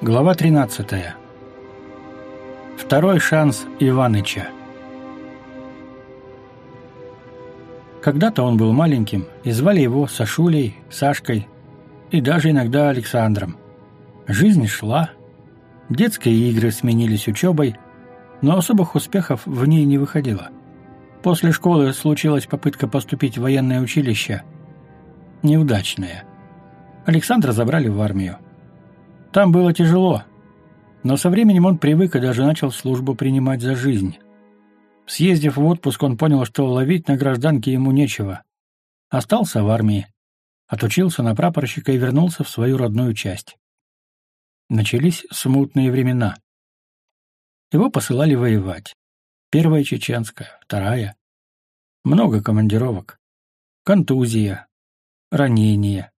Глава 13. Второй шанс Иваныча. Когда-то он был маленьким, и звали его Сашулей, Сашкой и даже иногда Александром. Жизнь шла, детские игры сменились учебой, но особых успехов в ней не выходило. После школы случилась попытка поступить в военное училище. Неудачная. Александра забрали в армию. Там было тяжело, но со временем он привык и даже начал службу принимать за жизнь. Съездив в отпуск, он понял, что ловить на гражданке ему нечего. Остался в армии, отучился на прапорщика и вернулся в свою родную часть. Начались смутные времена. Его посылали воевать. Первая чеченская, вторая. Много командировок. Контузия, ранения.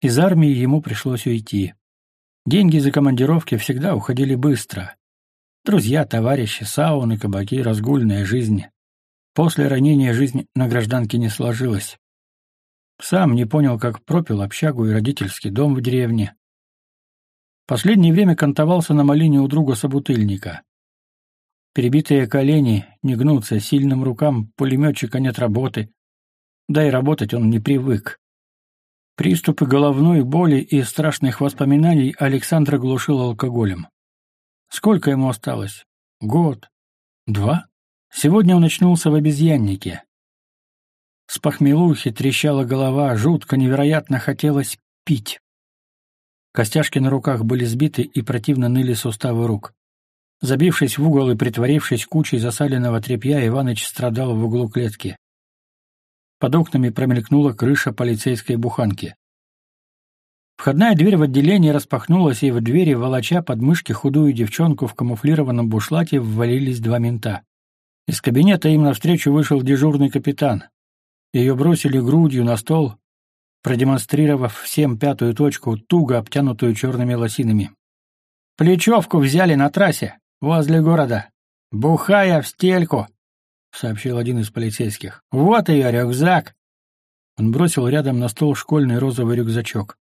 Из армии ему пришлось уйти. Деньги за командировки всегда уходили быстро. Друзья, товарищи, сауны, кабаки, разгульная жизнь. После ранения жизнь на гражданке не сложилась. Сам не понял, как пропил общагу и родительский дом в деревне. Последнее время кантовался на малине у друга собутыльника. Перебитые колени не гнутся, сильным рукам пулеметчика нет работы. Да и работать он не привык. Приступы головной боли и страшных воспоминаний Александра глушил алкоголем. Сколько ему осталось? Год? Два? Сегодня он очнулся в обезьяннике. С похмелухи трещала голова, жутко, невероятно хотелось пить. Костяшки на руках были сбиты и противно ныли суставы рук. Забившись в угол и притворившись кучей засаленного тряпья, Иваныч страдал в углу клетки. Под окнами промелькнула крыша полицейской буханки. Входная дверь в отделение распахнулась, и в двери, волоча под мышки худую девчонку в камуфлированном бушлате, ввалились два мента. Из кабинета им навстречу вышел дежурный капитан. Ее бросили грудью на стол, продемонстрировав всем пятую точку, туго обтянутую черными лосинами. «Плечевку взяли на трассе, возле города. Бухая в стельку», — сообщил один из полицейских. «Вот ее рюкзак!» Он бросил рядом на стол школьный розовый рюкзачок.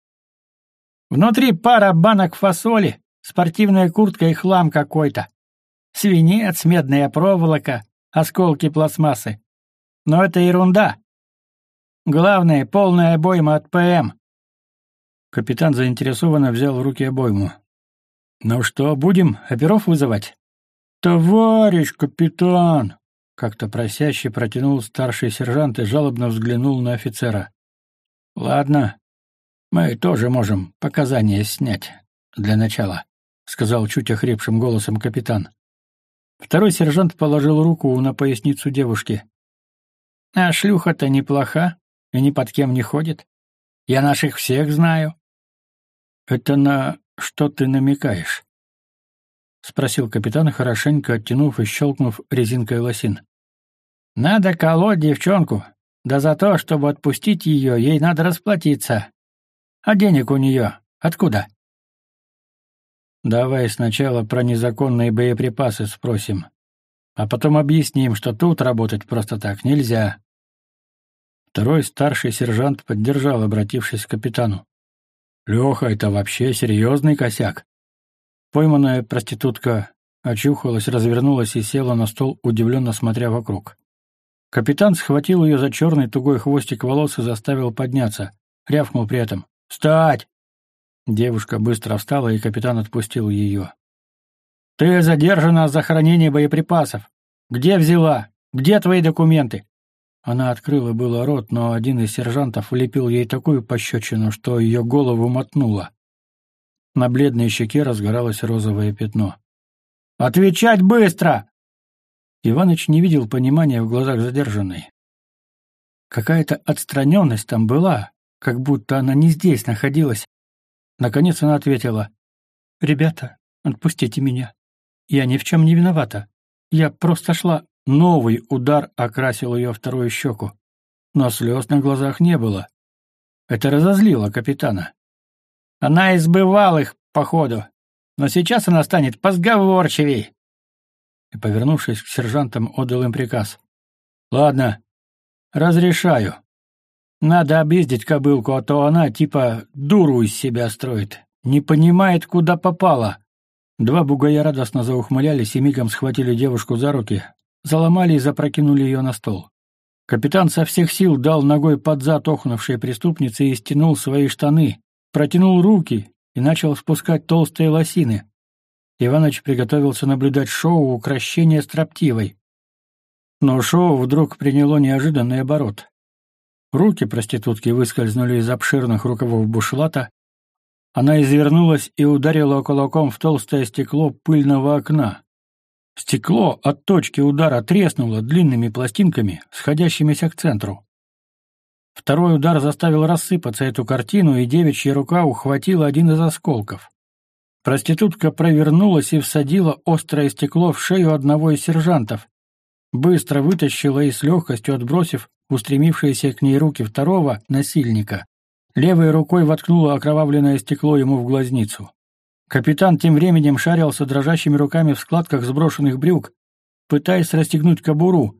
«Внутри пара банок фасоли, спортивная куртка и хлам какой-то. Свинец, медная проволока, осколки пластмассы. Но это ерунда. Главное — полная обойма от ПМ». Капитан заинтересованно взял в руки обойму. «Ну что, будем оперов вызывать?» «Товарищ капитан!» Как-то просяще протянул старший сержант и жалобно взглянул на офицера. «Ладно, мы тоже можем показания снять для начала», — сказал чуть охрипшим голосом капитан. Второй сержант положил руку на поясницу девушки. «А шлюха-то неплоха и ни под кем не ходит. Я наших всех знаю». «Это на что ты намекаешь?» — спросил капитан, хорошенько оттянув и щелкнув резинкой лосин. Надо колоть девчонку. Да за то, чтобы отпустить ее, ей надо расплатиться. А денег у нее откуда? Давай сначала про незаконные боеприпасы спросим, а потом объясним, что тут работать просто так нельзя. Второй старший сержант поддержал, обратившись к капитану. «Леха, это вообще серьезный косяк». Пойманная проститутка очухалась, развернулась и села на стол, удивленно смотря вокруг. Капитан схватил ее за черный тугой хвостик волос и заставил подняться. Рявкнул при этом. «Встать!» Девушка быстро встала, и капитан отпустил ее. «Ты задержана за хранение боеприпасов. Где взяла? Где твои документы?» Она открыла было рот, но один из сержантов влепил ей такую пощечину, что ее голову мотнуло. На бледной щеке разгоралось розовое пятно. «Отвечать быстро!» Иваныч не видел понимания в глазах задержанной. Какая-то отстраненность там была, как будто она не здесь находилась. Наконец она ответила. «Ребята, отпустите меня. Я ни в чем не виновата. Я просто шла...» Новый удар окрасил ее вторую щеку. Но слез на глазах не было. Это разозлило капитана. Она избывала их, походу. Но сейчас она станет позговорчивей и, повернувшись к сержантам, отдал им приказ. «Ладно, разрешаю. Надо объездить кобылку, а то она типа дуру из себя строит. Не понимает, куда попала. Два бугая радостно заухмылялись и мигом схватили девушку за руки, заломали и запрокинули ее на стол. Капитан со всех сил дал ногой под зад охнувшей преступнице и стянул свои штаны, протянул руки и начал спускать толстые лосины. Иваныч приготовился наблюдать шоу укращения строптивой. Но шоу вдруг приняло неожиданный оборот. Руки проститутки выскользнули из обширных рукавов бушлата. Она извернулась и ударила кулаком в толстое стекло пыльного окна. Стекло от точки удара треснуло длинными пластинками, сходящимися к центру. Второй удар заставил рассыпаться эту картину, и девичья рука ухватила один из осколков. Проститутка провернулась и всадила острое стекло в шею одного из сержантов, быстро вытащила и с легкостью отбросив устремившиеся к ней руки второго насильника, левой рукой воткнула окровавленное стекло ему в глазницу. Капитан тем временем шарился дрожащими руками в складках сброшенных брюк, пытаясь расстегнуть кобуру.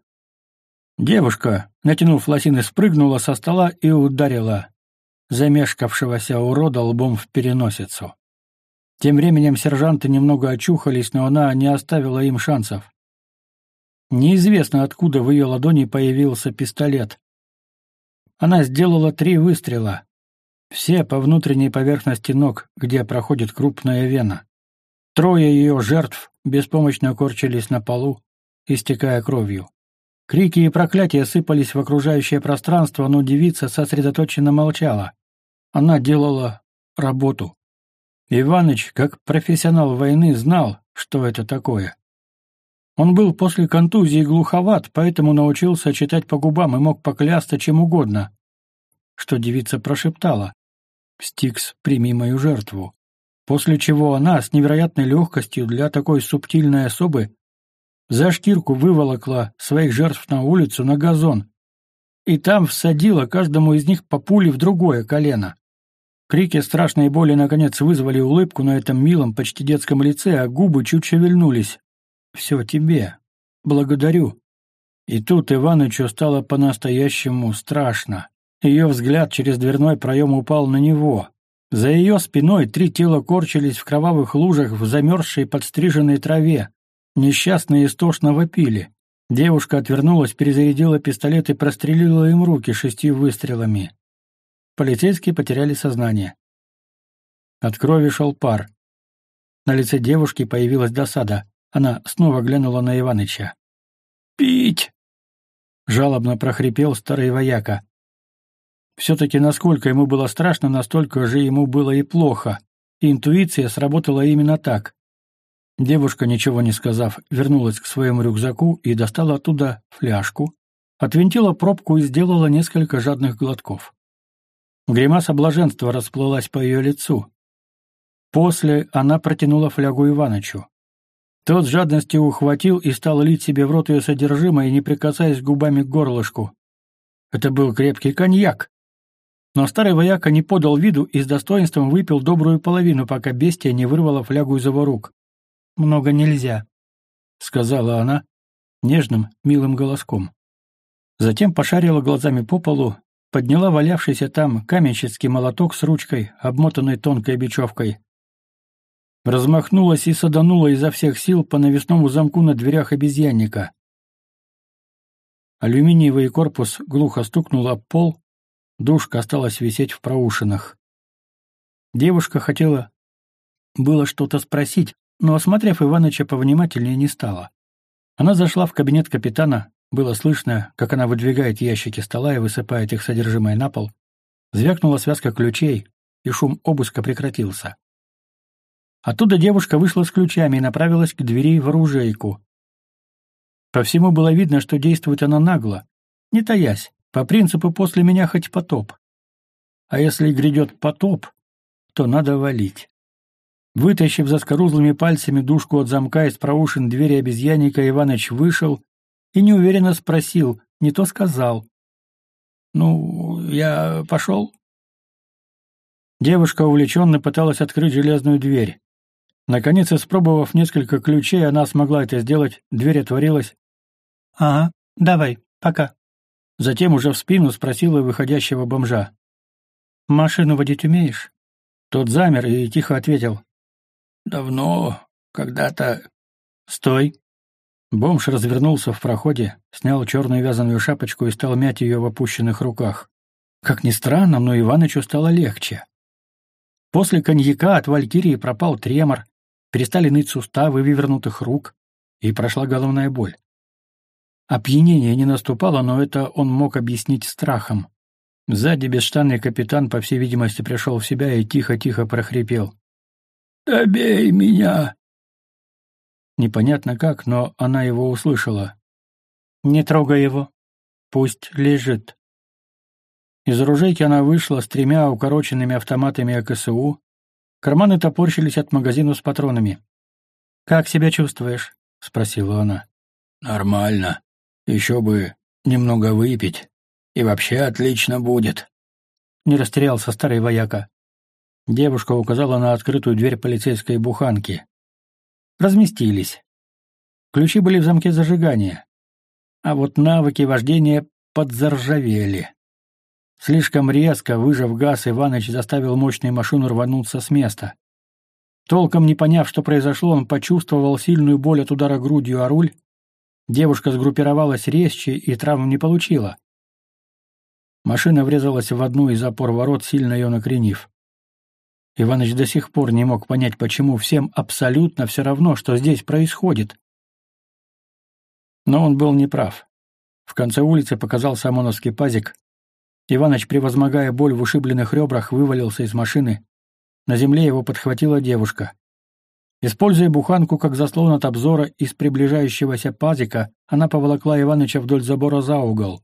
Девушка, натянув лосины, спрыгнула со стола и ударила замешкавшегося урода лбом в переносицу. Тем временем сержанты немного очухались, но она не оставила им шансов. Неизвестно, откуда в ее ладони появился пистолет. Она сделала три выстрела, все по внутренней поверхности ног, где проходит крупная вена. Трое ее жертв беспомощно корчились на полу, истекая кровью. Крики и проклятия сыпались в окружающее пространство, но девица сосредоточенно молчала. Она делала работу. Иваныч, как профессионал войны, знал, что это такое. Он был после контузии глуховат, поэтому научился читать по губам и мог поклясться чем угодно, что девица прошептала. «Стикс, прими мою жертву». После чего она с невероятной легкостью для такой субтильной особы за шкирку выволокла своих жертв на улицу на газон и там всадила каждому из них по пуле в другое колено. Крики страшной боли наконец вызвали улыбку на этом милом, почти детском лице, а губы чуть шевельнулись. «Все тебе. Благодарю». И тут Иванычу стало по-настоящему страшно. Ее взгляд через дверной проем упал на него. За ее спиной три тела корчились в кровавых лужах в замерзшей подстриженной траве. Несчастные истошно вопили. Девушка отвернулась, перезарядила пистолет и прострелила им руки шестью выстрелами. Полицейские потеряли сознание. От крови шел пар. На лице девушки появилась досада. Она снова глянула на Иваныча. «Пить!» — жалобно прохрипел старый вояка. Все-таки насколько ему было страшно, настолько же ему было и плохо. И интуиция сработала именно так. Девушка, ничего не сказав, вернулась к своему рюкзаку и достала оттуда фляжку, отвинтила пробку и сделала несколько жадных глотков. Гримаса блаженства расплылась по ее лицу. После она протянула флягу Иванычу. Тот с жадностью ухватил и стал лить себе в рот ее содержимое, не прикасаясь губами к горлышку. Это был крепкий коньяк. Но старый вояка не подал виду и с достоинством выпил добрую половину, пока бестия не вырвала флягу из его рук. «Много нельзя», — сказала она нежным, милым голоском. Затем пошарила глазами по полу, подняла валявшийся там каменщицкий молоток с ручкой, обмотанной тонкой бечевкой. Размахнулась и саданула изо всех сил по навесному замку на дверях обезьянника. Алюминиевый корпус глухо стукнул об пол, Душка осталась висеть в проушинах. Девушка хотела было что-то спросить, но, осмотрев Иваныча повнимательнее, не стала. Она зашла в кабинет капитана, было слышно, как она выдвигает ящики стола и высыпает их содержимое на пол. Звякнула связка ключей, и шум обыска прекратился. Оттуда девушка вышла с ключами и направилась к двери в оружейку. По всему было видно, что действует она нагло, не таясь, по принципу «после меня хоть потоп». А если грядет потоп, то надо валить. Вытащив заскорузлыми пальцами душку от замка из проушин двери обезьянника, Иваныч вышел и неуверенно спросил, не то сказал. «Ну, я пошел?» Девушка увлеченно пыталась открыть железную дверь. Наконец, испробовав несколько ключей, она смогла это сделать, дверь отворилась. «Ага, давай, пока». Затем уже в спину спросила выходящего бомжа. «Машину водить умеешь?» Тот замер и тихо ответил. «Давно, когда-то...» «Стой!» Бомж развернулся в проходе, снял черную вязаную шапочку и стал мять ее в опущенных руках. Как ни странно, но Иванычу стало легче. После коньяка от валькирии пропал тремор, перестали ныть суставы вывернутых рук, и прошла головная боль. Опьянение не наступало, но это он мог объяснить страхом. Сзади бесштанный капитан, по всей видимости, пришел в себя и тихо-тихо прохрипел. «Добей меня!» Непонятно как, но она его услышала. «Не трогай его. Пусть лежит». Из оружейки она вышла с тремя укороченными автоматами АКСУ. Карманы топорщились от магазина с патронами. «Как себя чувствуешь?» — спросила она. «Нормально. Еще бы немного выпить. И вообще отлично будет». Не растерялся старый вояка. Девушка указала на открытую дверь полицейской буханки. Разместились. Ключи были в замке зажигания. А вот навыки вождения подзаржавели. Слишком резко, выжав газ, Иваныч заставил мощную машину рвануться с места. Толком не поняв, что произошло, он почувствовал сильную боль от удара грудью о руль. Девушка сгруппировалась резче и травм не получила. Машина врезалась в одну из опор ворот, сильно ее накренив. Иваныч до сих пор не мог понять, почему всем абсолютно все равно, что здесь происходит. Но он был неправ. В конце улицы показался ОМОНовский пазик. Иваныч, превозмогая боль в ушибленных ребрах, вывалился из машины. На земле его подхватила девушка. Используя буханку как заслон от обзора из приближающегося пазика, она поволокла Иваныча вдоль забора за угол.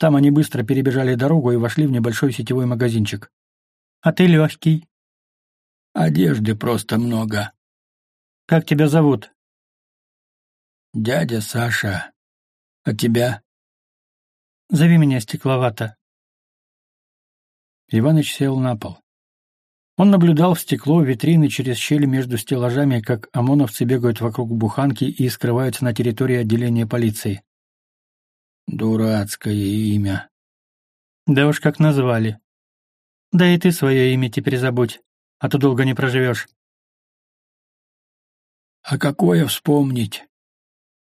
Там они быстро перебежали дорогу и вошли в небольшой сетевой магазинчик. «А ты легкий». «Одежды просто много». «Как тебя зовут?» «Дядя Саша. А тебя?» «Зови меня Стекловато». Иваныч сел на пол. Он наблюдал в стекло витрины через щели между стеллажами, как ОМОНовцы бегают вокруг буханки и скрываются на территории отделения полиции. Дурацкое имя. Да уж как назвали. Да и ты свое имя теперь забудь, а то долго не проживешь. А какое вспомнить?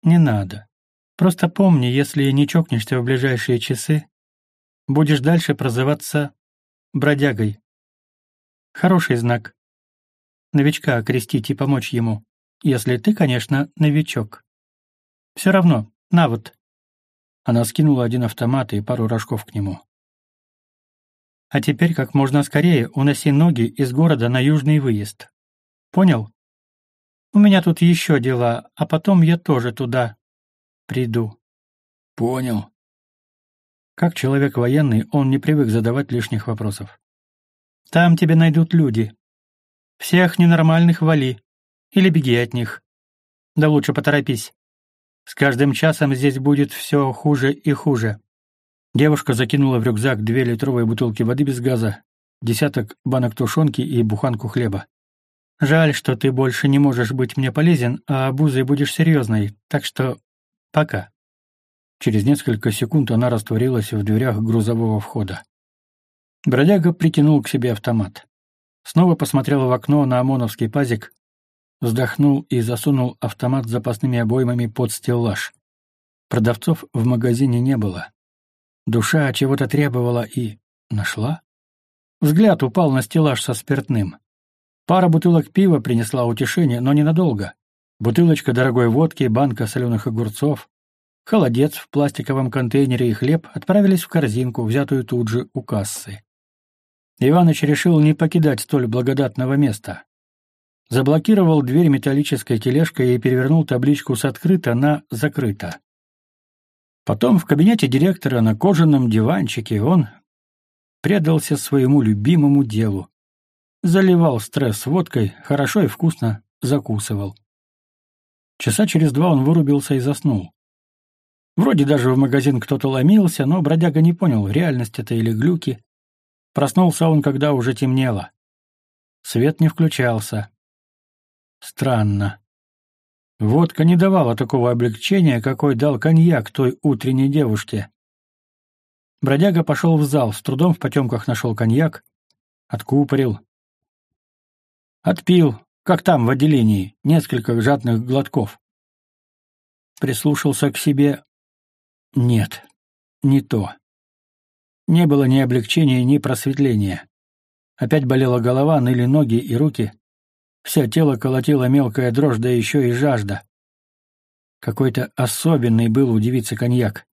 Не надо. Просто помни, если не чокнешься в ближайшие часы, будешь дальше прозываться бродягой. Хороший знак. Новичка окрестить и помочь ему. Если ты, конечно, новичок. Все равно, на вот. Она скинула один автомат и пару рожков к нему. А теперь как можно скорее уноси ноги из города на южный выезд. Понял? У меня тут еще дела, а потом я тоже туда приду. Понял. Как человек военный, он не привык задавать лишних вопросов. Там тебе найдут люди. Всех ненормальных вали. Или беги от них. Да лучше поторопись. С каждым часом здесь будет все хуже и хуже. Девушка закинула в рюкзак две литровые бутылки воды без газа, десяток банок тушенки и буханку хлеба. «Жаль, что ты больше не можешь быть мне полезен, а обузой будешь серьезной, так что пока». Через несколько секунд она растворилась в дверях грузового входа. Бродяга притянул к себе автомат. Снова посмотрел в окно на ОМОНовский пазик, вздохнул и засунул автомат с запасными обоймами под стеллаж. Продавцов в магазине не было. Душа чего-то требовала и... нашла? Взгляд упал на стеллаж со спиртным. Пара бутылок пива принесла утешение, но ненадолго. Бутылочка дорогой водки, банка соленых огурцов, холодец в пластиковом контейнере и хлеб отправились в корзинку, взятую тут же у кассы. Иваныч решил не покидать столь благодатного места. Заблокировал дверь металлической тележкой и перевернул табличку с «открыто» на «закрыто». Потом в кабинете директора на кожаном диванчике он предался своему любимому делу. Заливал стресс водкой, хорошо и вкусно закусывал. Часа через два он вырубился и заснул. Вроде даже в магазин кто-то ломился, но бродяга не понял, реальность это или глюки. Проснулся он, когда уже темнело. Свет не включался. Странно. Водка не давала такого облегчения, какой дал коньяк той утренней девушке. Бродяга пошел в зал, с трудом в потемках нашел коньяк, откупорил, Отпил, как там в отделении, несколько жадных глотков. Прислушался к себе. Нет, не то. Не было ни облегчения, ни просветления. Опять болела голова, ныли ноги и руки. Все тело колотило мелкая дрожь, да еще и жажда. Какой-то особенный был у девицы коньяк.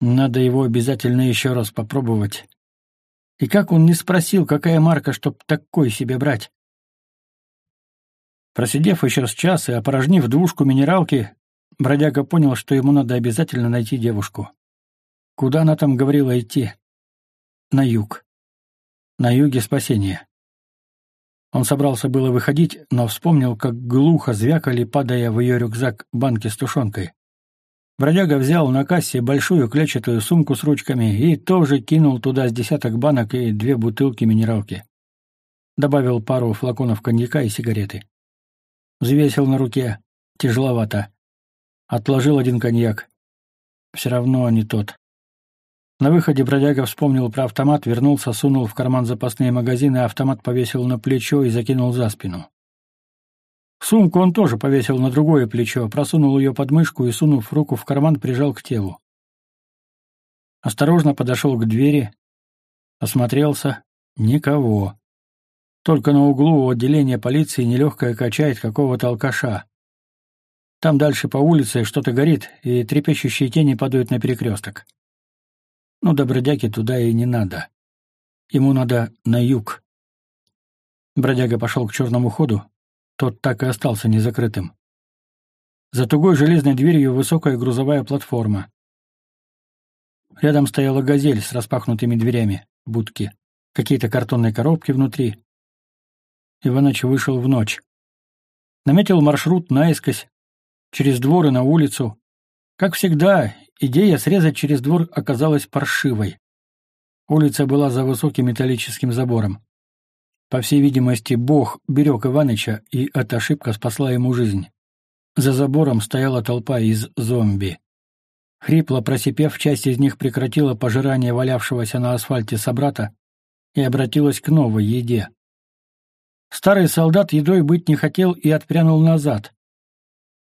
Надо его обязательно еще раз попробовать. И как он не спросил, какая марка, чтоб такой себе брать? Просидев еще с час и опорожнив двушку минералки, бродяга понял, что ему надо обязательно найти девушку. Куда она там говорила идти? На юг. На юге спасение. Он собрался было выходить, но вспомнил, как глухо звякали, падая в ее рюкзак банки с тушенкой. Бродяга взял на кассе большую клетчатую сумку с ручками и тоже кинул туда с десяток банок и две бутылки минералки. Добавил пару флаконов коньяка и сигареты. Взвесил на руке. Тяжеловато. Отложил один коньяк. Все равно не тот. На выходе бродяга вспомнил про автомат, вернулся, сунул в карман запасные магазины, а автомат повесил на плечо и закинул за спину. Сумку он тоже повесил на другое плечо, просунул ее под мышку и, сунув руку в карман, прижал к телу. Осторожно подошел к двери, осмотрелся — никого. Только на углу у отделения полиции нелегкая качает какого-то алкаша. Там дальше по улице что-то горит, и трепещущие тени падают на перекресток. Ну, до бродяги туда и не надо. Ему надо на юг. Бродяга пошел к черному ходу, тот так и остался незакрытым. За тугой железной дверью высокая грузовая платформа. Рядом стояла газель с распахнутыми дверями, будки, какие-то картонные коробки внутри, Иваныч вышел в ночь. Наметил маршрут наискось, через двор и на улицу. Как всегда, идея срезать через двор оказалась паршивой. Улица была за высоким металлическим забором. По всей видимости, Бог берег Иваныча, и эта ошибка спасла ему жизнь. За забором стояла толпа из зомби. Хрипло просипев, часть из них прекратила пожирание валявшегося на асфальте собрата и обратилась к новой еде. Старый солдат едой быть не хотел и отпрянул назад.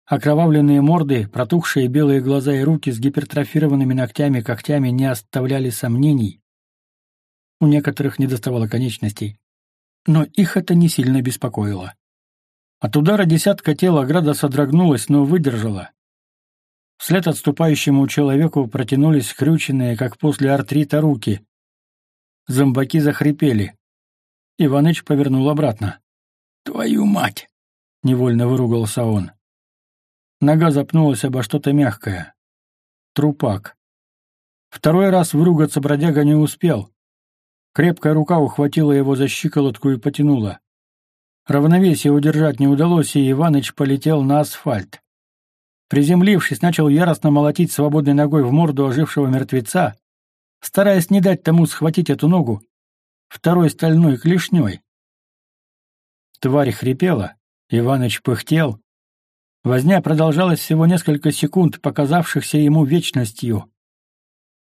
Окровавленные морды, протухшие белые глаза и руки с гипертрофированными ногтями-когтями не оставляли сомнений. У некоторых недоставало конечностей. Но их это не сильно беспокоило. От удара десятка тел ограда содрогнулась, но выдержала. Вслед отступающему человеку протянулись скрюченные, как после артрита, руки. Зомбаки захрипели. Иваныч повернул обратно. «Твою мать!» — невольно выругался он. Нога запнулась обо что-то мягкое. Трупак. Второй раз выругаться бродяга не успел. Крепкая рука ухватила его за щиколотку и потянула. Равновесие удержать не удалось, и Иваныч полетел на асфальт. Приземлившись, начал яростно молотить свободной ногой в морду ожившего мертвеца, стараясь не дать тому схватить эту ногу, второй стальной клешней. Тварь хрипела, Иваныч пыхтел. Возня продолжалась всего несколько секунд, показавшихся ему вечностью.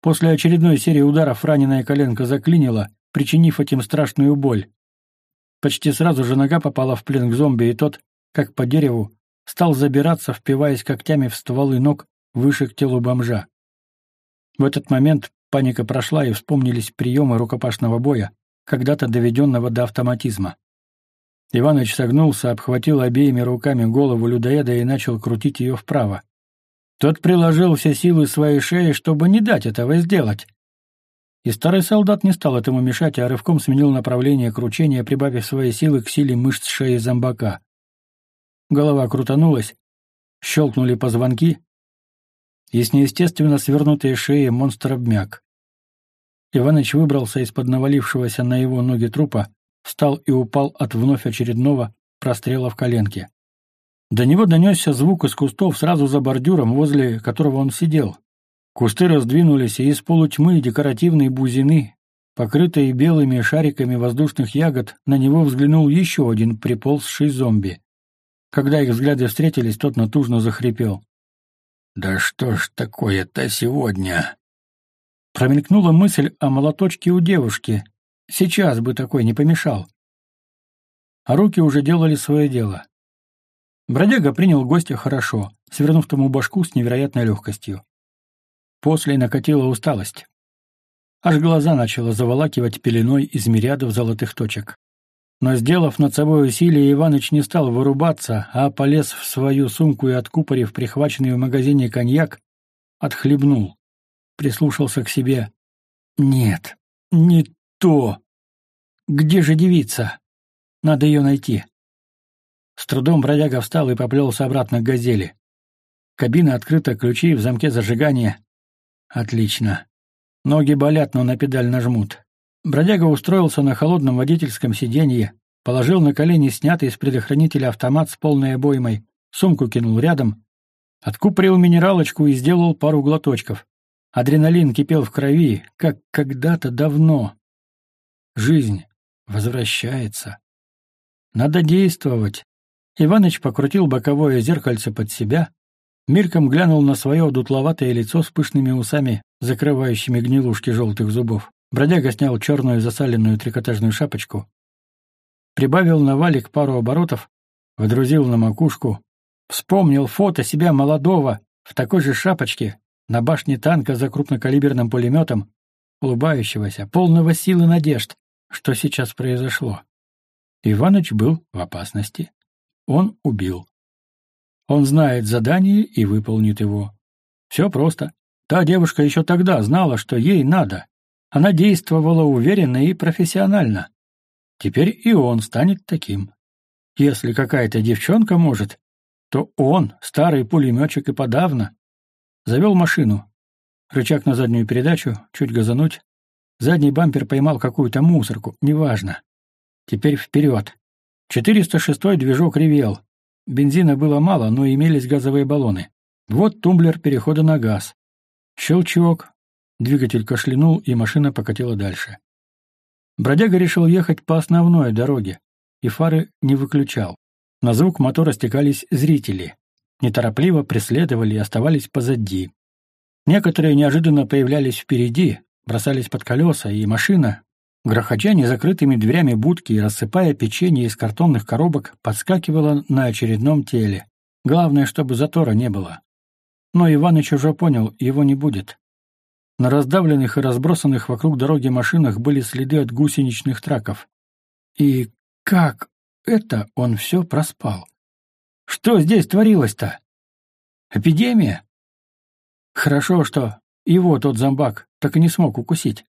После очередной серии ударов раненая коленка заклинила, причинив этим страшную боль. Почти сразу же нога попала в плен к зомби, и тот, как по дереву, стал забираться, впиваясь когтями в стволы ног выше к телу бомжа. В этот момент паника прошла, и вспомнились приемы рукопашного боя, когда-то доведенного до автоматизма. Иваныч согнулся, обхватил обеими руками голову людоеда и начал крутить ее вправо. Тот приложил все силы своей шеи, чтобы не дать этого сделать. И старый солдат не стал этому мешать, а рывком сменил направление кручения, прибавив свои силы к силе мышц шеи зомбака. Голова крутанулась, щелкнули позвонки, и с неестественно свернутой шеи монстр обмяк. Иваныч выбрался из-под навалившегося на его ноги трупа, встал и упал от вновь очередного прострела в коленке. До него донесся звук из кустов сразу за бордюром, возле которого он сидел. Кусты раздвинулись, и из полутьмы декоративные бузины, покрытые белыми шариками воздушных ягод, на него взглянул еще один приползший зомби. Когда их взгляды встретились, тот натужно захрипел. «Да что ж такое-то сегодня?» Промелькнула мысль о молоточке у девушки. Сейчас бы такой не помешал. а руки уже делали свое дело. Бродяга принял гостя хорошо, свернув тому башку с невероятной легкостью. После накатила усталость. Аж глаза начало заволакивать пеленой из мириадов золотых точек. Но, сделав над собой усилие, Иваныч не стал вырубаться, а полез в свою сумку и, откупорив прихваченный в магазине коньяк, отхлебнул. Прислушался к себе. «Нет, не то. Где же девица? Надо ее найти». С трудом бродяга встал и поплелся обратно к «Газели». Кабина открыта, ключи в замке зажигания. Отлично. Ноги болят, но на педаль нажмут. Бродяга устроился на холодном водительском сиденье, положил на колени снятый из предохранителя автомат с полной обоймой, сумку кинул рядом, откупорил минералочку и сделал пару глоточков. Адреналин кипел в крови, как когда-то давно. Жизнь возвращается. Надо действовать. Иваныч покрутил боковое зеркальце под себя, мельком глянул на свое дутловатое лицо с пышными усами, закрывающими гнилушки желтых зубов. Бродяга снял черную засаленную трикотажную шапочку, прибавил на валик пару оборотов, водрузил на макушку, вспомнил фото себя молодого в такой же шапочке на башне танка за крупнокалиберным пулеметом, улыбающегося, полного силы надежд. Что сейчас произошло? Иваныч был в опасности. Он убил. Он знает задание и выполнит его. Все просто. Та девушка еще тогда знала, что ей надо. Она действовала уверенно и профессионально. Теперь и он станет таким. Если какая-то девчонка может, то он, старый пулеметчик и подавно. Завел машину. Рычаг на заднюю передачу, чуть газануть. Задний бампер поймал какую-то мусорку, неважно. Теперь вперед. 406-й движок ревел. Бензина было мало, но имелись газовые баллоны. Вот тумблер перехода на газ. Щелчок, Двигатель кашлянул, и машина покатила дальше. Бродяга решил ехать по основной дороге, и фары не выключал. На звук мотора стекались зрители. Неторопливо преследовали и оставались позади. Некоторые неожиданно появлялись впереди, бросались под колеса, и машина, грохоча незакрытыми дверями будки и рассыпая печенье из картонных коробок, подскакивала на очередном теле. Главное, чтобы затора не было. Но Иваныч уже понял, его не будет. На раздавленных и разбросанных вокруг дороги машинах были следы от гусеничных траков. И как это он все проспал? Что здесь творилось-то? Эпидемия? Хорошо, что его тот зомбак так и не смог укусить.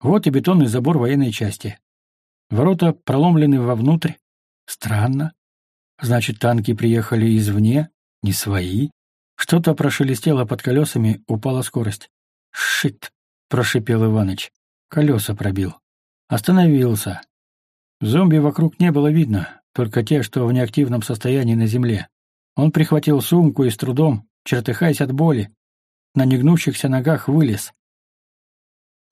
Вот и бетонный забор военной части. Ворота проломлены вовнутрь. Странно. Значит, танки приехали извне, не свои. Что-то прошелестело под колесами, упала скорость. «Шит!» — прошипел Иваныч. Колеса пробил. Остановился. Зомби вокруг не было видно, только те, что в неактивном состоянии на земле. Он прихватил сумку и с трудом, чертыхаясь от боли, на негнущихся ногах вылез.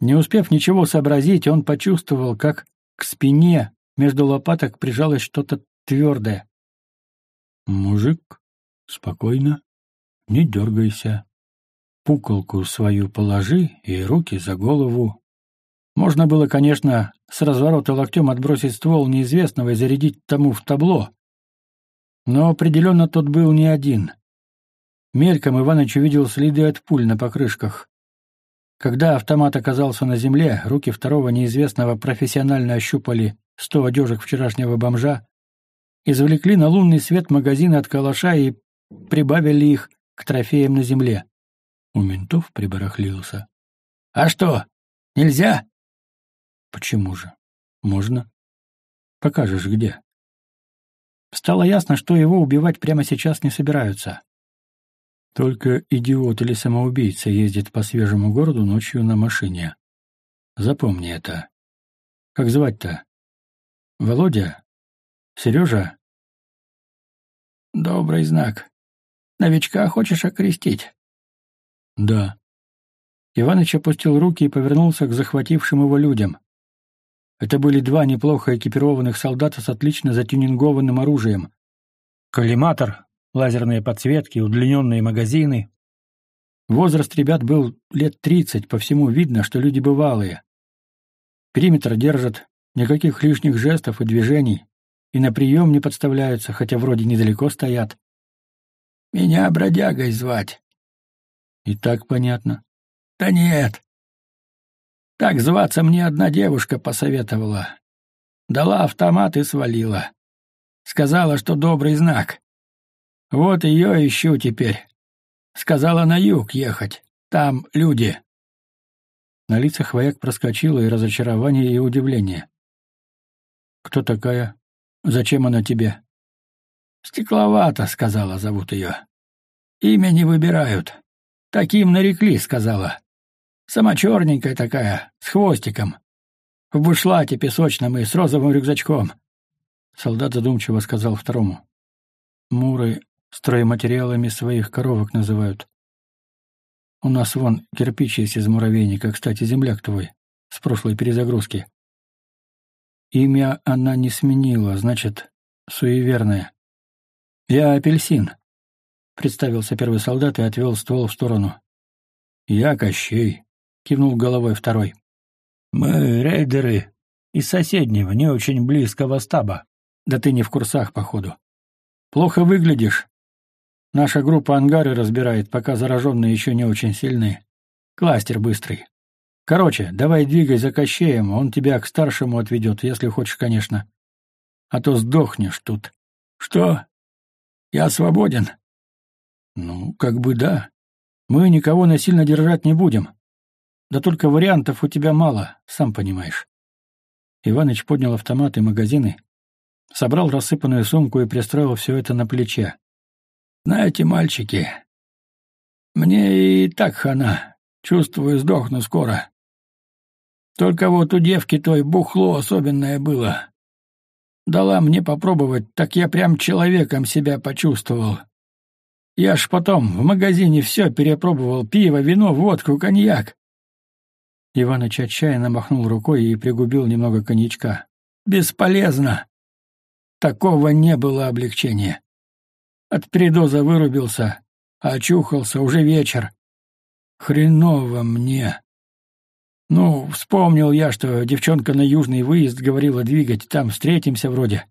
Не успев ничего сообразить, он почувствовал, как к спине между лопаток прижалось что-то твердое. «Мужик, спокойно, не дергайся», пуколку свою положи и руки за голову. Можно было, конечно, с разворота локтем отбросить ствол неизвестного и зарядить тому в табло. Но определенно тот был не один. Мельком Иваныч увидел следы от пуль на покрышках. Когда автомат оказался на земле, руки второго неизвестного профессионально ощупали сто одежек вчерашнего бомжа, извлекли на лунный свет магазины от калаша и прибавили их к трофеям на земле. У ментов прибарахлился. «А что, нельзя?» «Почему же? Можно. Покажешь, где». Стало ясно, что его убивать прямо сейчас не собираются. Только идиот или самоубийца ездит по свежему городу ночью на машине. Запомни это. Как звать-то? Володя? Сережа? Добрый знак. Новичка хочешь окрестить? «Да». Иваныч опустил руки и повернулся к захватившим его людям. Это были два неплохо экипированных солдата с отлично затюнингованным оружием. Коллиматор, лазерные подсветки, удлиненные магазины. Возраст ребят был лет тридцать, по всему видно, что люди бывалые. Периметр держат, никаких лишних жестов и движений. и на прием не подставляются, хотя вроде недалеко стоят. Меня бродягой звать. И так понятно. Да нет. Так зваться мне одна девушка посоветовала. Дала автомат и свалила. Сказала, что добрый знак. Вот ее ищу теперь. Сказала на юг ехать. Там люди. На лицах вояк проскочило и разочарование, и удивление. «Кто такая? Зачем она тебе?» «Стекловато», — сказала, зовут ее. «Имя не выбирают. Таким нарекли», — сказала. «Сама черненькая такая, с хвостиком. В бушлате песочном и с розовым рюкзачком». Солдат задумчиво сказал второму. «Муры стройматериалами своих коровок называют. У нас вон кирпич есть из муравейника, кстати, земляк твой, с прошлой перезагрузки. Имя она не сменила, значит, суеверная. Я апельсин, — представился первый солдат и отвел ствол в сторону. «Я Кощей», — кивнул головой второй. «Мы рейдеры из соседнего, не очень близкого стаба. Да ты не в курсах, походу. Плохо выглядишь, Наша группа ангары разбирает, пока зараженные еще не очень сильны. Кластер быстрый. Короче, давай двигай за Кощеем, он тебя к старшему отведет, если хочешь, конечно. А то сдохнешь тут. Что? Я свободен? Ну, как бы да. Мы никого насильно держать не будем. Да только вариантов у тебя мало, сам понимаешь. Иваныч поднял автомат и магазины, собрал рассыпанную сумку и пристроил все это на плече. Знаете, мальчики, мне и так хана. Чувствую, сдохну скоро. Только вот у девки той бухло особенное было. Дала мне попробовать, так я прям человеком себя почувствовал. Я ж потом в магазине все перепробовал: пиво, вино, водку, коньяк. Иваныч отчаянно махнул рукой и пригубил немного коньячка. Бесполезно. Такого не было облегчения. От передоза вырубился, а очухался уже вечер. Хреново мне. Ну, вспомнил я, что девчонка на южный выезд говорила двигать, там встретимся вроде.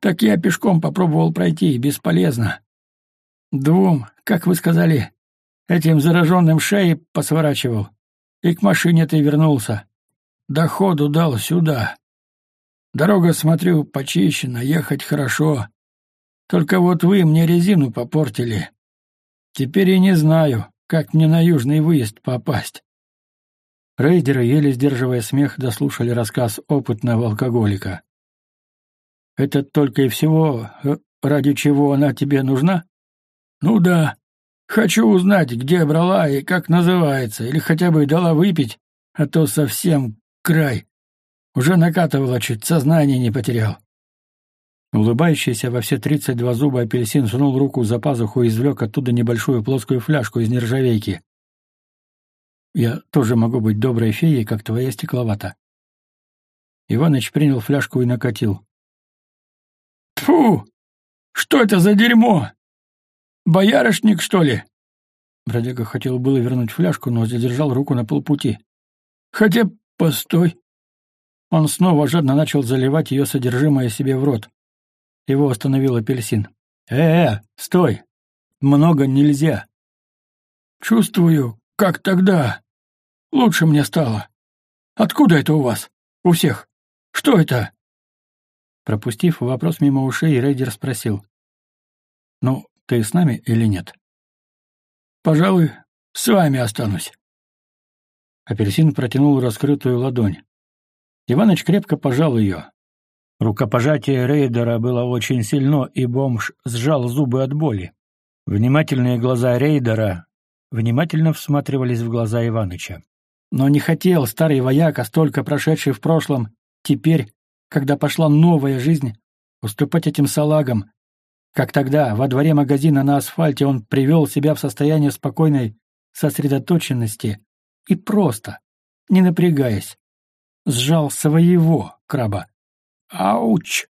Так я пешком попробовал пройти, бесполезно. Двум, как вы сказали, этим зараженным шеи посворачивал. И к машине ты вернулся. Доходу дал сюда. Дорога, смотрю, почищена, ехать хорошо. Только вот вы мне резину попортили. Теперь я не знаю, как мне на южный выезд попасть». Рейдеры, еле сдерживая смех, дослушали рассказ опытного алкоголика. «Это только и всего, э, ради чего она тебе нужна?» «Ну да. Хочу узнать, где брала и как называется, или хотя бы дала выпить, а то совсем край. Уже накатывала чуть, сознание не потерял». Улыбающийся во все тридцать два зуба апельсин сунул руку за пазуху и извлек оттуда небольшую плоскую фляжку из нержавейки. «Я тоже могу быть доброй феей, как твоя стекловата». Иваныч принял фляжку и накатил. Тфу! Что это за дерьмо? Боярышник, что ли?» Бродяга хотел было вернуть фляжку, но задержал руку на полпути. «Хотя, постой!» Он снова жадно начал заливать ее содержимое себе в рот. Его остановил апельсин. «Э-э, стой! Много нельзя!» «Чувствую, как тогда. Лучше мне стало. Откуда это у вас? У всех? Что это?» Пропустив вопрос мимо ушей, рейдер спросил. «Ну, ты с нами или нет?» «Пожалуй, с вами останусь». Апельсин протянул раскрытую ладонь. Иваныч крепко пожал ее. Рукопожатие рейдера было очень сильно, и бомж сжал зубы от боли. Внимательные глаза рейдера внимательно всматривались в глаза Иваныча. Но не хотел старый вояка, столько прошедший в прошлом, теперь, когда пошла новая жизнь, уступать этим салагам. Как тогда, во дворе магазина на асфальте, он привел себя в состояние спокойной сосредоточенности и просто, не напрягаясь, сжал своего краба. Ауч!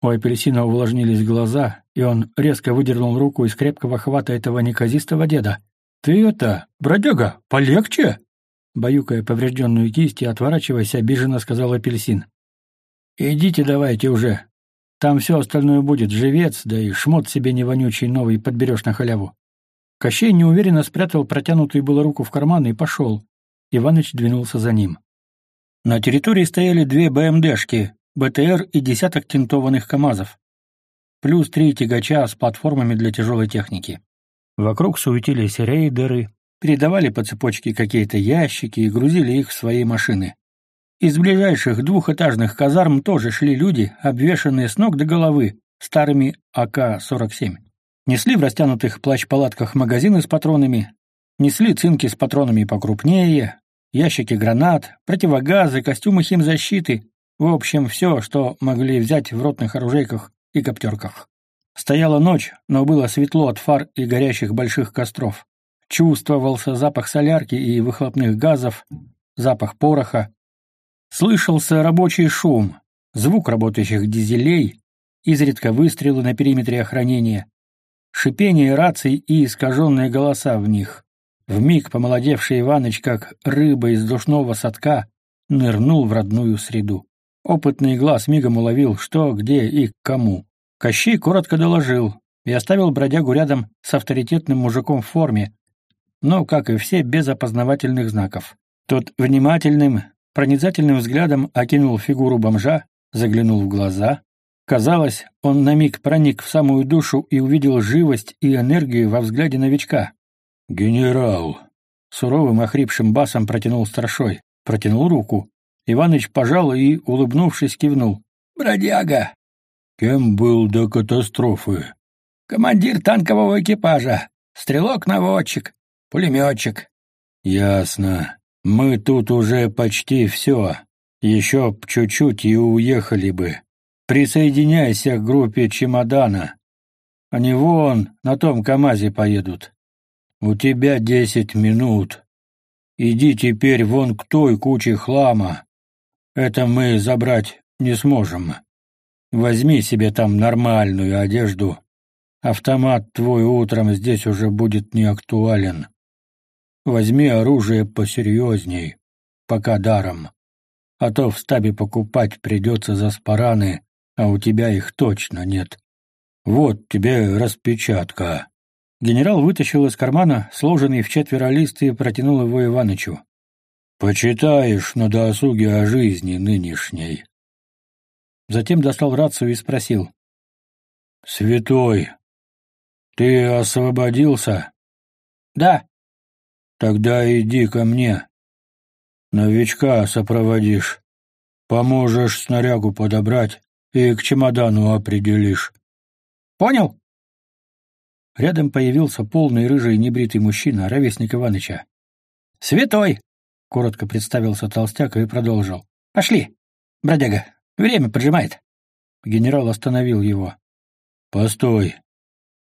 У апельсина увлажнились глаза, и он резко выдернул руку из крепкого хвата этого неказистого деда. «Ты это, бродяга, полегче!» Баюкая поврежденную кисть и отворачиваясь, обиженно сказал апельсин. «Идите давайте уже. Там все остальное будет, живец, да и шмот себе невонючий новый подберешь на халяву. Кощей неуверенно спрятал протянутую было руку в карман и пошел. Иваныч двинулся за ним. На территории стояли две БМДшки, БТР и десяток тентованных КАМАЗов. Плюс три тягача с платформами для тяжелой техники. Вокруг суетились рейдеры, передавали по цепочке какие-то ящики и грузили их в свои машины. Из ближайших двухэтажных казарм тоже шли люди, обвешанные с ног до головы старыми АК-47. Несли в растянутых плащ-палатках магазины с патронами, несли цинки с патронами покрупнее, ящики гранат, противогазы, костюмы химзащиты, в общем, все, что могли взять в ротных оружейках и коптерках. Стояла ночь, но было светло от фар и горящих больших костров. Чувствовался запах солярки и выхлопных газов, запах пороха, Слышался рабочий шум, звук работающих дизелей, изредка выстрелы на периметре охранения, шипение раций и искаженные голоса в них. Вмиг помолодевший Иваныч, как рыба из душного садка, нырнул в родную среду. Опытный глаз мигом уловил, что, где и к кому. Кощей коротко доложил и оставил бродягу рядом с авторитетным мужиком в форме, но, как и все, без опознавательных знаков. Тот внимательным, проницательным взглядом окинул фигуру бомжа, заглянул в глаза. Казалось, он на миг проник в самую душу и увидел живость и энергию во взгляде новичка. «Генерал!» — суровым охрипшим басом протянул старшой, протянул руку. Иваныч пожал и, улыбнувшись, кивнул. «Бродяга!» «Кем был до катастрофы?» «Командир танкового экипажа, стрелок-наводчик, пулеметчик». «Ясно. Мы тут уже почти все. Еще б чуть-чуть и уехали бы. Присоединяйся к группе чемодана. Они вон на том КамАЗе поедут. У тебя десять минут. Иди теперь вон к той куче хлама. Это мы забрать не сможем. Возьми себе там нормальную одежду. Автомат твой утром здесь уже будет не актуален. Возьми оружие посерьезней, пока даром. А то в стабе покупать придется за спараны, а у тебя их точно нет. Вот тебе распечатка». Генерал вытащил из кармана сложенный в четверо лист и протянул его Иванычу. «Почитаешь на досуге о жизни нынешней». Затем достал рацию и спросил. «Святой, ты освободился?» «Да», Тогда иди ко мне. Новичка сопроводишь. Поможешь снарягу подобрать и к чемодану определишь. Понял? Рядом появился полный рыжий небритый мужчина, ровесник Иваныча. «Святой!» — коротко представился толстяк и продолжил. «Пошли, бродяга, время поджимает». Генерал остановил его. «Постой.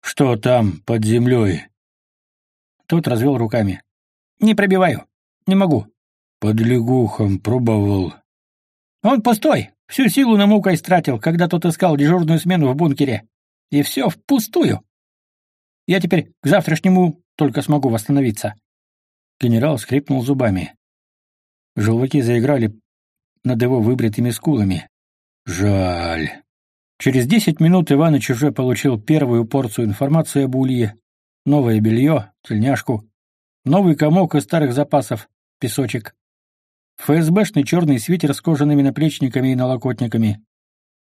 Что там под землей?» Тот развел руками. Не пробиваю. Не могу. Под лягухом пробовал. Он пустой. Всю силу на мука истратил, когда тот искал дежурную смену в бункере. И все впустую. Я теперь к завтрашнему только смогу восстановиться. Генерал скрипнул зубами. Желваки заиграли над его выбритыми скулами. Жаль. Через десять минут Иваныч уже получил первую порцию информации об улье, новое белье, тельняшку, Новый комок из старых запасов, песочек. ФСБшный черный свитер с кожаными наплечниками и налокотниками.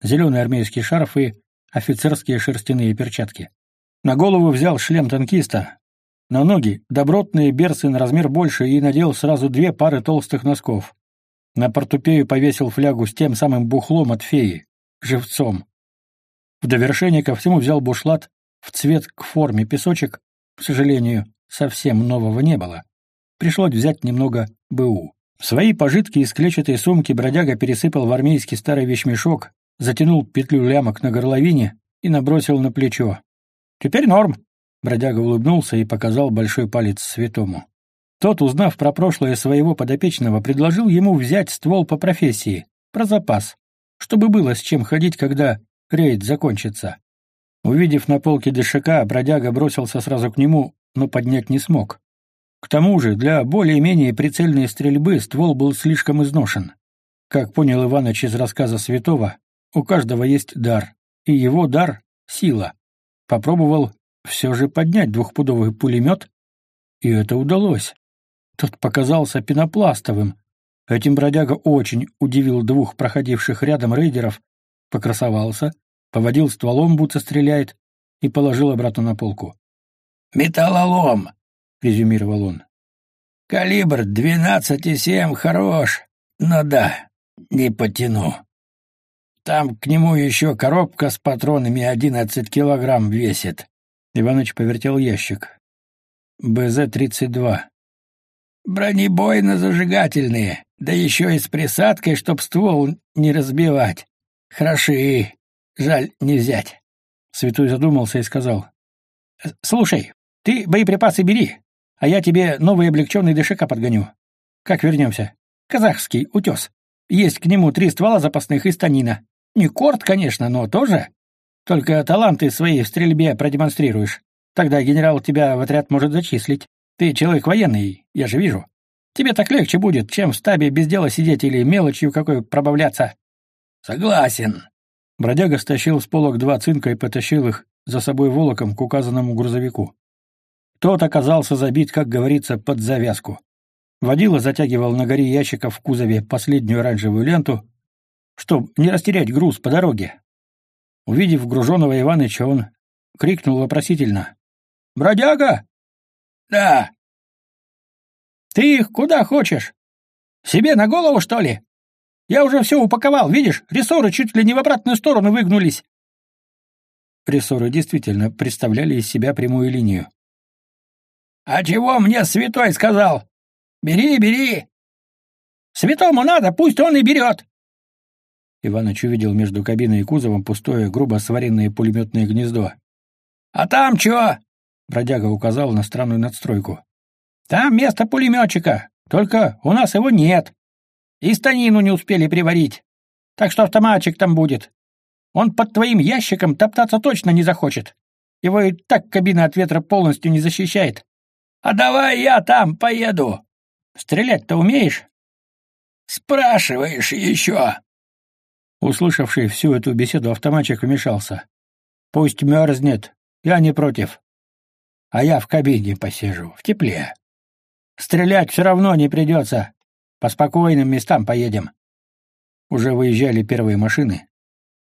Зеленый армейский шарф и офицерские шерстяные перчатки. На голову взял шлем танкиста. На ноги добротные берцы на размер больше и надел сразу две пары толстых носков. На портупею повесил флягу с тем самым бухлом от феи, живцом. В довершение ко всему взял бушлат в цвет к форме песочек, к сожалению, совсем нового не было. Пришлось взять немного БУ. Свои пожитки из клетчатой сумки бродяга пересыпал в армейский старый вещмешок, затянул петлю лямок на горловине и набросил на плечо. «Теперь норм!» Бродяга улыбнулся и показал большой палец святому. Тот, узнав про прошлое своего подопечного, предложил ему взять ствол по профессии, про запас, чтобы было с чем ходить, когда рейд закончится. Увидев на полке ДШК, бродяга бросился сразу к нему, но поднять не смог. К тому же, для более-менее прицельной стрельбы ствол был слишком изношен. Как понял Иваныч из рассказа Святого, у каждого есть дар, и его дар — сила. Попробовал все же поднять двухпудовый пулемет, и это удалось. Тот показался пенопластовым. Этим бродяга очень удивил двух проходивших рядом рейдеров, покрасовался, поводил стволом, будто стреляет, и положил обратно на полку. «Металлолом», — резюмировал он. «Калибр 12,7 хорош, но да, не потяну. Там к нему еще коробка с патронами 11 килограмм весит». Иваныч повертел ящик. БЗ-32. «Бронебойно-зажигательные, да еще и с присадкой, чтоб ствол не разбивать. Хороши, жаль не взять». Святой задумался и сказал. «Слушай, ты боеприпасы бери, а я тебе новый облегченный ДШК подгоню. Как вернемся? Казахский, утес. Есть к нему три ствола запасных и станина. Не корт, конечно, но тоже. Только таланты свои в стрельбе продемонстрируешь. Тогда генерал тебя в отряд может зачислить. Ты человек военный, я же вижу. Тебе так легче будет, чем в стабе без дела сидеть или мелочью какой пробавляться. Согласен. Бродяга стащил с полок два цинка и потащил их за собой волоком к указанному грузовику. Тот оказался забит, как говорится, под завязку. Водила затягивал на горе ящика в кузове последнюю оранжевую ленту, чтобы не растерять груз по дороге. Увидев груженного Иваныча, он крикнул вопросительно. «Бродяга?» «Да». «Ты их куда хочешь? Себе на голову, что ли?» Я уже все упаковал, видишь, рессоры чуть ли не в обратную сторону выгнулись. Рессоры действительно представляли из себя прямую линию. «А чего мне святой сказал? Бери, бери!» «Святому надо, пусть он и берет!» Иваныч увидел между кабиной и кузовом пустое, грубо сваренное пулеметное гнездо. «А там чё?» — бродяга указал на странную надстройку. «Там место пулеметчика, только у нас его нет. И станину не успели приварить. Так что автоматчик там будет. Он под твоим ящиком топтаться точно не захочет. Его и так кабина от ветра полностью не защищает. А давай я там поеду. Стрелять-то умеешь? Спрашиваешь еще. Услышавший всю эту беседу, автоматчик вмешался. Пусть мерзнет, я не против. А я в кабине посижу, в тепле. Стрелять все равно не придется. По спокойным местам поедем. Уже выезжали первые машины.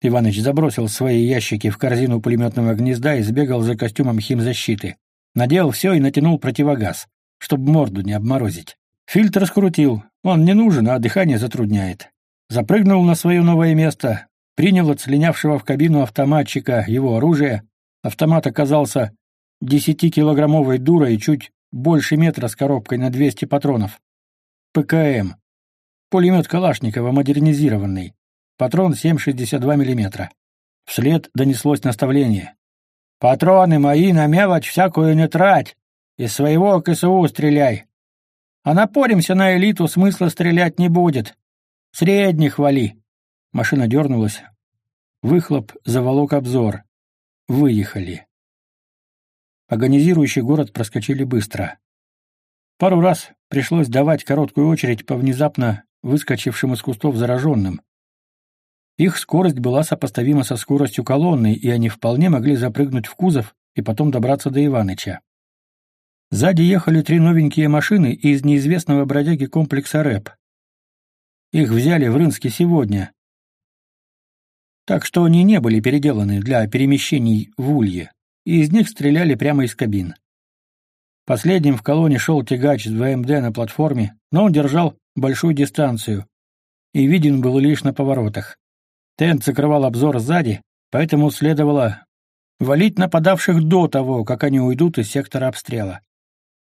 Иваныч забросил свои ящики в корзину пулеметного гнезда и сбегал за костюмом химзащиты. Надел все и натянул противогаз, чтобы морду не обморозить. Фильтр скрутил. Он не нужен, а дыхание затрудняет. Запрыгнул на свое новое место, принял от слинявшего в кабину автоматчика его оружие. Автомат оказался десятикилограммовой дурой чуть больше метра с коробкой на 200 патронов. ПКМ. Пулемет Калашникова модернизированный. Патрон 7,62 мм. Вслед донеслось наставление. «Патроны мои на мелочь всякую не трать. Из своего КСУ стреляй. А напоримся на элиту, смысла стрелять не будет. Средних вали». Машина дернулась. Выхлоп заволок обзор. Выехали. Агонизирующий город проскочили быстро. Пару раз пришлось давать короткую очередь по внезапно выскочившим из кустов зараженным. Их скорость была сопоставима со скоростью колонны, и они вполне могли запрыгнуть в кузов и потом добраться до Иваныча. Сзади ехали три новенькие машины из неизвестного бродяги комплекса РЭП. Их взяли в Рынске сегодня. Так что они не были переделаны для перемещений в Улье, и из них стреляли прямо из кабин. Последним в колонне шел тягач с ВМД на платформе, но он держал большую дистанцию и виден был лишь на поворотах. Тент закрывал обзор сзади, поэтому следовало валить нападавших до того, как они уйдут из сектора обстрела.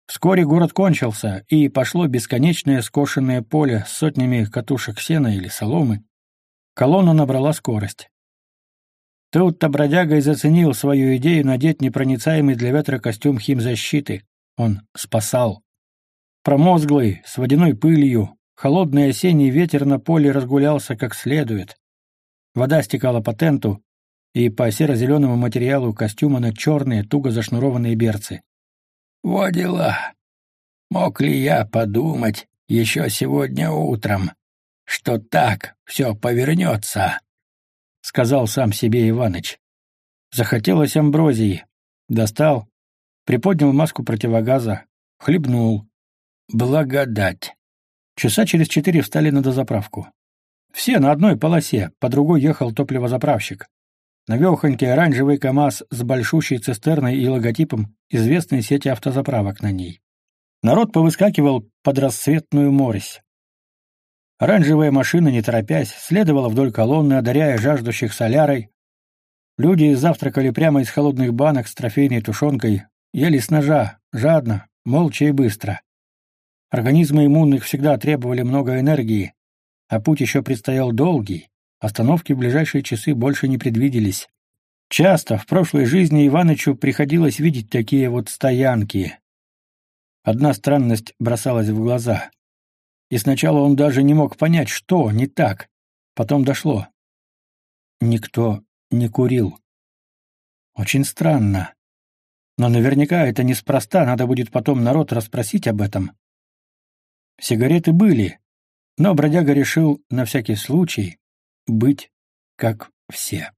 Вскоре город кончился, и пошло бесконечное скошенное поле с сотнями катушек сена или соломы. Колонна набрала скорость. Тут-то бродяга и заценил свою идею надеть непроницаемый для ветра костюм химзащиты, он спасал. Промозглый, с водяной пылью, холодный осенний ветер на поле разгулялся как следует. Вода стекала по тенту и по серо-зеленому материалу костюма на черные, туго зашнурованные берцы. «Во дела! Мог ли я подумать еще сегодня утром, что так все повернется?» сказал сам себе Иваныч. Захотелось амброзии. Достал, приподнял маску противогаза, хлебнул. Благодать. Часа через четыре встали на дозаправку. Все на одной полосе, по другой ехал топливозаправщик. Навехонький оранжевый КАМАЗ с большущей цистерной и логотипом известной сети автозаправок на ней. Народ повыскакивал под рассветную морось. Оранжевая машина, не торопясь, следовала вдоль колонны, одаряя жаждущих солярой. Люди завтракали прямо из холодных банок с трофейной тушенкой, ели с ножа, жадно, молча и быстро. Организмы иммунных всегда требовали много энергии, а путь еще предстоял долгий, остановки в ближайшие часы больше не предвиделись. Часто в прошлой жизни Иванычу приходилось видеть такие вот стоянки. Одна странность бросалась в глаза. И сначала он даже не мог понять, что не так. Потом дошло. Никто не курил. Очень странно. Но наверняка это неспроста, надо будет потом народ расспросить об этом. Сигареты были, но бродяга решил на всякий случай быть как все.